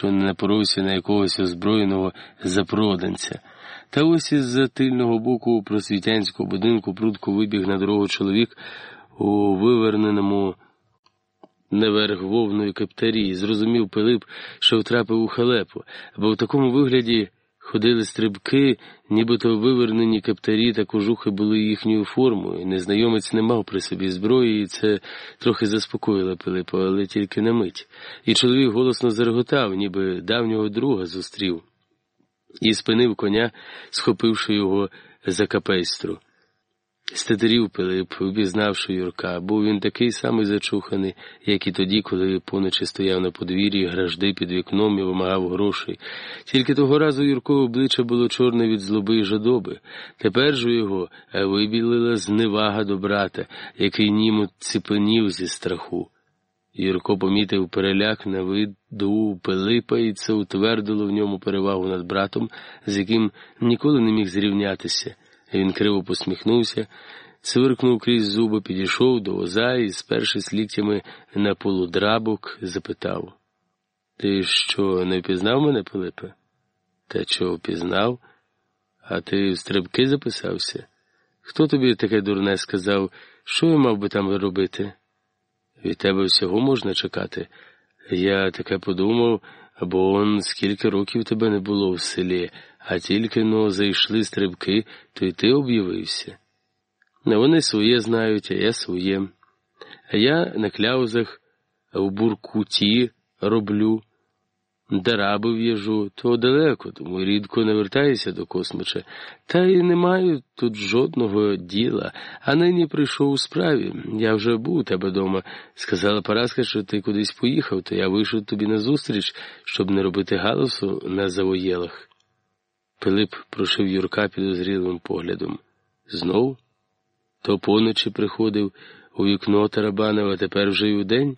що не напоровся на якогось озброєного запроданця. Та ось із за тильного боку просвітянського будинку прудко вибіг на дорогу чоловік у виверненому наверх вовної каптарі. Зрозумів Пилип, що втрапив у халепу, бо в такому вигляді ходили стрибки, нібито вивернені каптарі та кожухи були їхньою формою. Незнайомець не мав при собі зброї, і це трохи заспокоїло Пилипа, але тільки на мить. І чоловік голосно зареготав, ніби давнього друга зустрів, і спинив коня, схопивши його за капейстру. Стетерів Пилип, впізнавши Юрка, був він такий самий зачуханий, як і тоді, коли поночі стояв на подвір'ї, гражди під вікном і вимагав грошей. Тільки того разу Юркове обличчя було чорне від злоби і жадоби. Тепер же його вибілила зневага до брата, який німу ціпенів зі страху. Юрко помітив переляк на виду Пилипа, і це утвердило в ньому перевагу над братом, з яким ніколи не міг зрівнятися. Він криво посміхнувся, цвиркнув крізь зуби, підійшов до воза і, спершись ліктями на полудрабок, запитав Ти що, не впізнав мене, Пилипе? Та чого впізнав? А ти в стрибки записався? Хто тобі таке дурне сказав, що я мав би там робити? Від тебе всього можна чекати. Я таке подумав, бо он скільки років тебе не було в селі а тільки но зайшли стрибки, то й ти об'явився. Вони своє знають, а я своє. А я на кляузах в буркуті роблю, дараби в'яжу, то далеко, тому рідко не вертаюся до космича. Та й не маю тут жодного діла, а нині прийшов у справі. Я вже був у тебе дома. Сказала Параска, що ти кудись поїхав, то я вийшов тобі назустріч, щоб не робити галасу на завоєлах. Пилип прошив Юрка підозрілим поглядом. Знов? То поночі приходив у вікно тарабанив, а тепер вже й удень?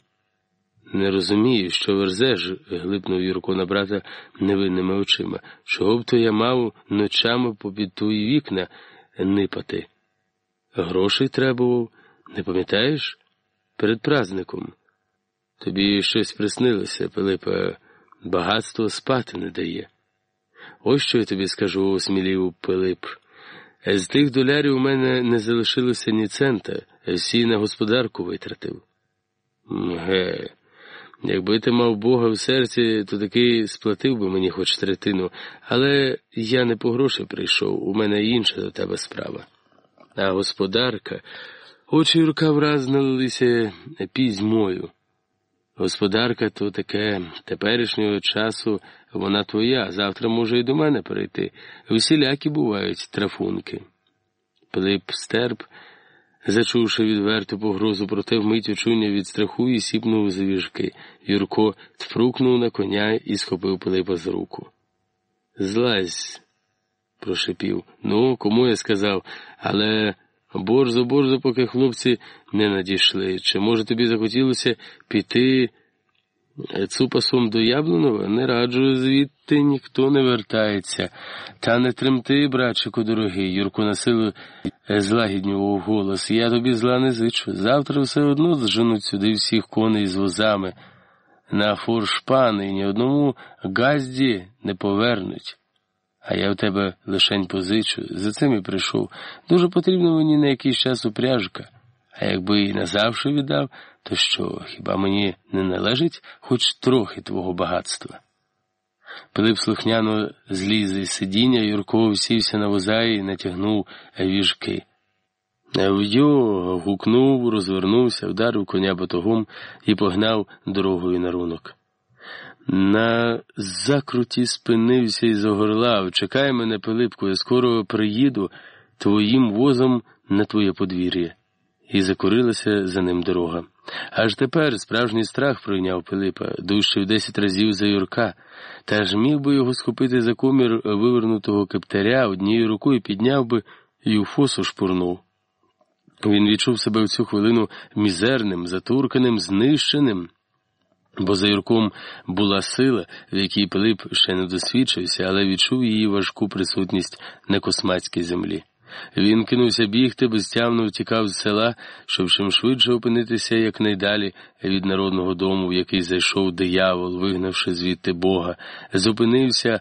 Не розумію, що верзеш, глипнув Юрко на брата невинними очима. Чого б то я мав ночами попід твої вікна нипати? Грошей требував, не пам'ятаєш? Перед праздником. Тобі щось приснилося, Пилипа, багатство спати не дає. Ось що я тобі скажу, осмілів Пилип. З тих долярів у мене не залишилося ні цента, всі на господарку витратив. Ге, якби ти мав Бога в серці, то таки сплатив би мені хоч третину, але я не по гроші прийшов, у мене інша до тебе справа. А господарка, очі Юрка враз налилися пізьмою. Господарка то таке теперішнього часу вона твоя, завтра може і до мене перейти. Усілякі бувають трафунки. Пилип стерп, зачувши відверту погрозу, проте вмить очуня від страху і сіпнув завіжки. Юрко тфрукнув на коня і схопив Пилипа з руку. Злазь, прошепів. Ну, кому я сказав, але борзо, борзо, поки хлопці не надійшли. Чи, може, тобі захотілося піти цупасом до Яблунова? Не раджу, звідти ніхто не вертається. Та не тремти, братчику дорогий, Юрко насилу злагіднював голос. Я тобі зла не зичу. Завтра все одно зженуть сюди всіх коней з возами. На форшпани ні одному газді не повернуть. А я в тебе лишень позичу, за цим і прийшов. Дуже потрібно мені на якийсь час упряжка. А якби і назавше віддав, то що, хіба мені не належить хоч трохи твого багатства? Пилип слухняно зліз із сидіння, Юрко всівся на воза і натягнув віжки. В'йо гукнув, розвернувся, вдарив коня батогом і погнав дорогою на рунок. На закруті спинився і загорлав. Чекай мене, Пилипку, я скоро приїду твоїм возом на твоє подвір'я. І закурилася за ним дорога. Аж тепер справжній страх пройняв Пилипа, дужче в десять разів за Юрка, та ж міг би його схопити за комір вивернутого кептаря, однією рукою підняв би і у фосу шпурнув. Він відчув себе в цю хвилину мізерним, затурканим, знищеним бо за Юрком була сила, в якій Пилип ще не досвідчився, але відчув її важку присутність на космацькій землі. Він кинувся бігти, безтямно втікав з села, щоб чим швидше опинитися якнайдалі від народного дому, в який зайшов диявол, вигнавши звідти Бога, зупинився.